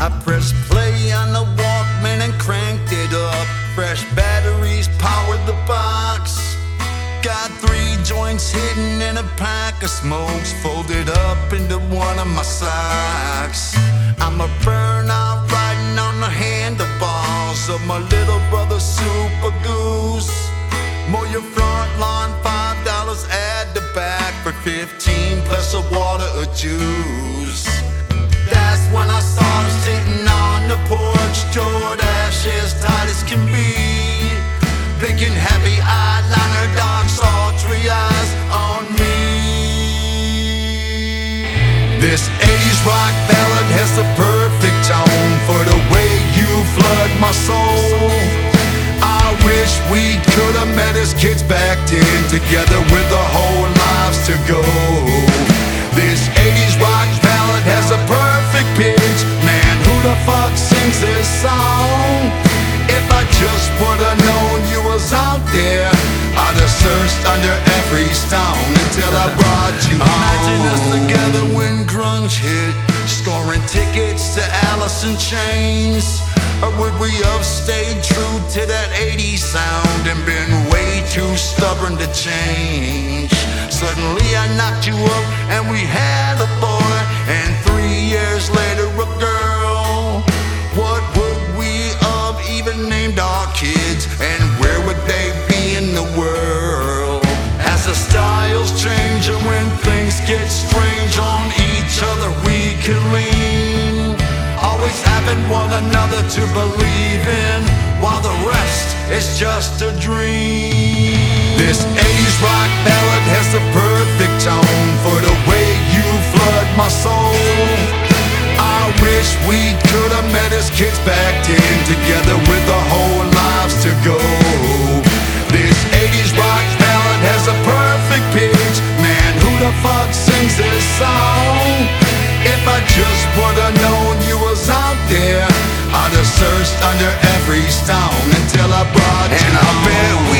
I pressed play on the Walkman and cranked it up. Fresh batteries powered the box. Got three joints hidden in a pack of smokes folded up into one of my socks. I'm a burnout riding on the handlebars of my little brother Super Goose. Mow your front lawn, five dollars Add the back for fifteen plus a water or juice. That's when I saw. Dark sultry eyes on me. This 80s rock ballad has the perfect tone for the way you flood my soul. I wish we could have met as kids back then, together with the whole I'd have searched under every stone until I brought you home. Imagine us together when grunge hit, scoring tickets to Alice in Chains. Or would we have stayed true to that 80s sound and been way too stubborn to change? Suddenly I knocked you up and we had having one another to believe in, while the rest is just a dream. This 80s rock ballad has the perfect tone for the way you flood my soul. I wish we could have met as kids back then, together with the under every stone until I brought you And I bet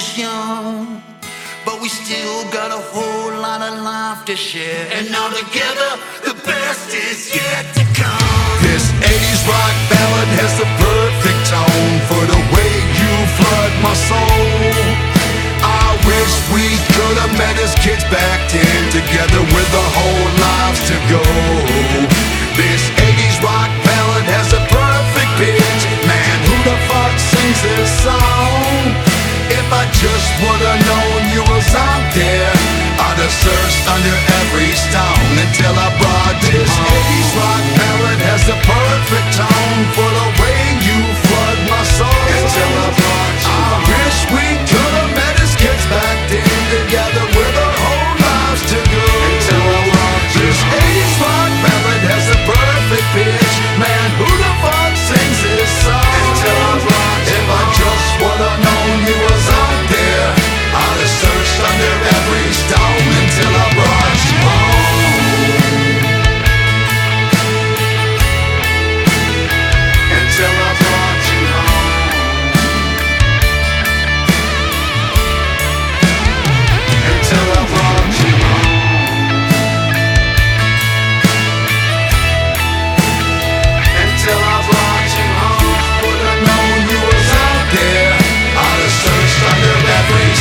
was young. But we still got a whole lot of life to share. And now together, the best is yet to come. This 80s rock ballad has the perfect tone for the way you flood my soul. I wish we could have met as kids back then, together with the whole would've known you was out there. I'd have searched under every stone until I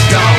go.